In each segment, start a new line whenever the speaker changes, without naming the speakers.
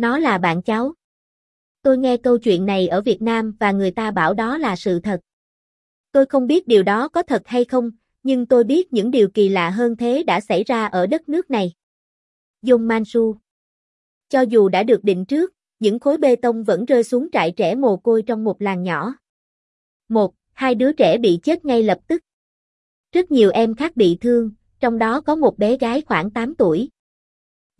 Nó là bạn cháu. Tôi nghe câu chuyện này ở Việt Nam và người ta bảo đó là sự thật. Tôi không biết điều đó có thật hay không, nhưng tôi biết những điều kỳ lạ hơn thế đã xảy ra ở đất nước này. Dung Mansu Cho dù đã được định trước, những khối bê tông vẫn rơi xuống trại trẻ mồ côi trong một làng nhỏ. Một, hai đứa trẻ bị chết ngay lập tức. Rất nhiều em khác bị thương, trong đó có một bé gái khoảng 8 tuổi.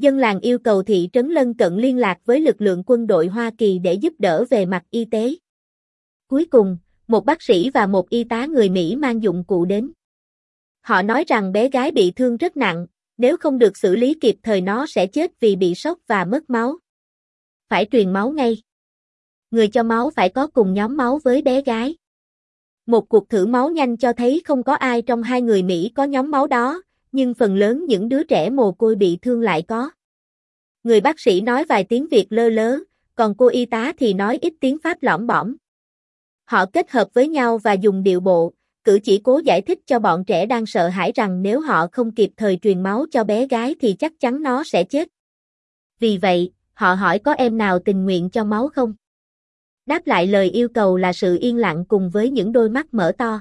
Dân làng yêu cầu thị trấn lân cận liên lạc với lực lượng quân đội Hoa Kỳ để giúp đỡ về mặt y tế. Cuối cùng, một bác sĩ và một y tá người Mỹ mang dụng cụ đến. Họ nói rằng bé gái bị thương rất nặng, nếu không được xử lý kịp thời nó sẽ chết vì bị sốc và mất máu. Phải truyền máu ngay. Người cho máu phải có cùng nhóm máu với bé gái. Một cuộc thử máu nhanh cho thấy không có ai trong hai người Mỹ có nhóm máu đó, nhưng phần lớn những đứa trẻ mồ côi bị thương lại có. Người bác sĩ nói vài tiếng Việt lơ lớ, còn cô y tá thì nói ít tiếng Pháp lõm bõm. Họ kết hợp với nhau và dùng điệu bộ, cử chỉ cố giải thích cho bọn trẻ đang sợ hãi rằng nếu họ không kịp thời truyền máu cho bé gái thì chắc chắn nó sẽ chết. Vì vậy, họ hỏi có em nào tình nguyện cho máu không? Đáp lại lời yêu cầu là sự yên lặng cùng với những đôi mắt mở to.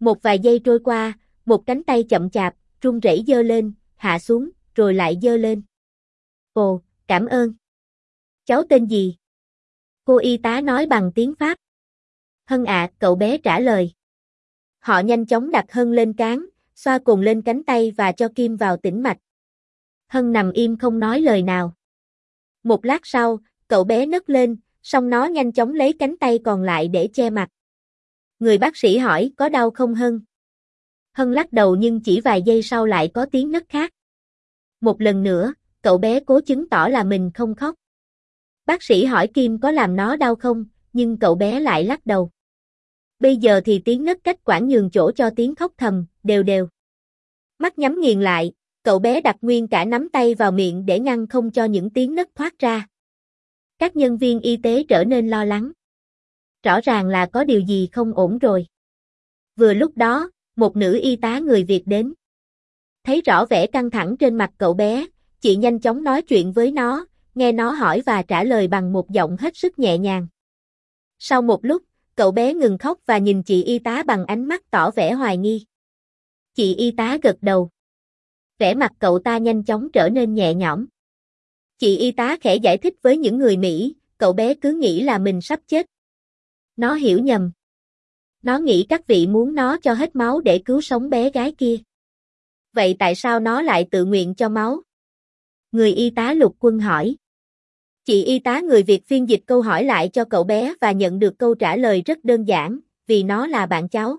Một vài giây trôi qua, một cánh tay chậm chạp, run rẩy dơ lên, hạ xuống, rồi lại dơ lên. Ồ, cảm ơn. Cháu tên gì? Cô y tá nói bằng tiếng Pháp. Hân ạ, cậu bé trả lời. Họ nhanh chóng đặt Hân lên cán, xoa cùng lên cánh tay và cho kim vào tĩnh mạch. Hân nằm im không nói lời nào. Một lát sau, cậu bé nấc lên, xong nó nhanh chóng lấy cánh tay còn lại để che mặt. Người bác sĩ hỏi có đau không Hân? Hân lắc đầu nhưng chỉ vài giây sau lại có tiếng nấc khác. Một lần nữa, cậu bé cố chứng tỏ là mình không khóc. Bác sĩ hỏi Kim có làm nó đau không, nhưng cậu bé lại lắc đầu. Bây giờ thì tiếng nấc cách quãng nhường chỗ cho tiếng khóc thầm, đều đều. Mắt nhắm nghiền lại, cậu bé đặt nguyên cả nắm tay vào miệng để ngăn không cho những tiếng nấc thoát ra. Các nhân viên y tế trở nên lo lắng. Rõ ràng là có điều gì không ổn rồi. Vừa lúc đó, một nữ y tá người Việt đến. Thấy rõ vẻ căng thẳng trên mặt cậu bé, chị nhanh chóng nói chuyện với nó, nghe nó hỏi và trả lời bằng một giọng hết sức nhẹ nhàng. Sau một lúc, cậu bé ngừng khóc và nhìn chị y tá bằng ánh mắt tỏ vẻ hoài nghi. Chị y tá gật đầu. Vẻ mặt cậu ta nhanh chóng trở nên nhẹ nhõm. Chị y tá khẽ giải thích với những người Mỹ, cậu bé cứ nghĩ là mình sắp chết. Nó hiểu nhầm. Nó nghĩ các vị muốn nó cho hết máu để cứu sống bé gái kia. Vậy tại sao nó lại tự nguyện cho máu? Người y tá lục quân hỏi. Chị y tá người Việt phiên dịch câu hỏi lại cho cậu bé và nhận được câu trả lời rất đơn giản, vì nó là bạn cháu.